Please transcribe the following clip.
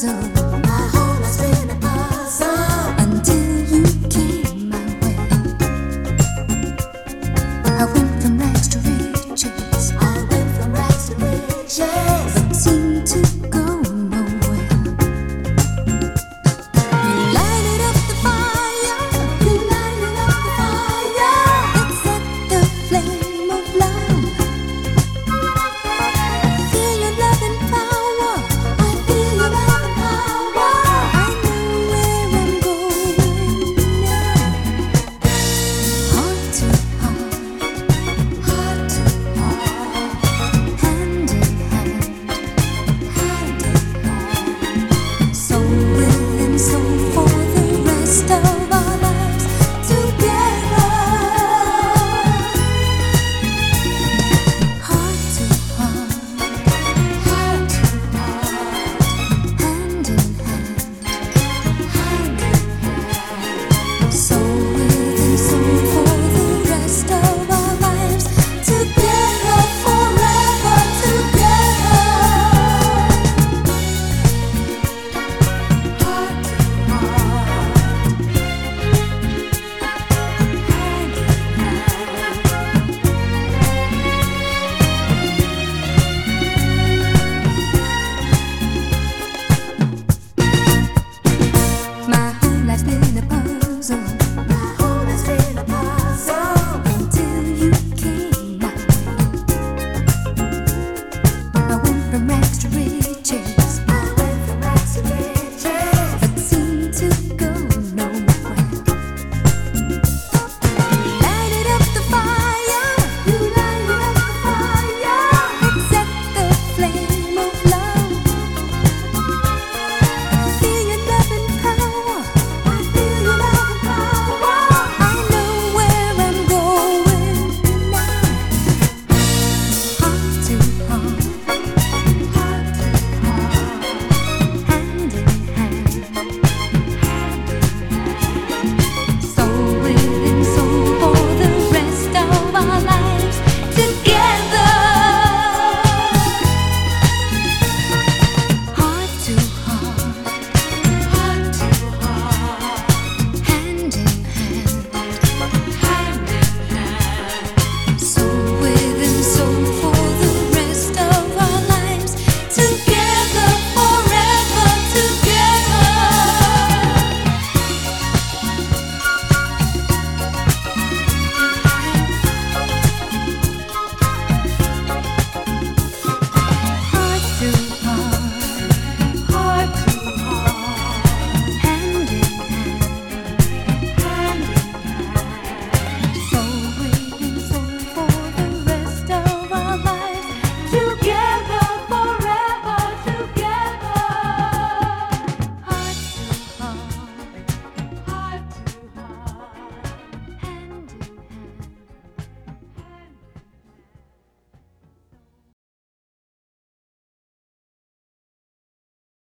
so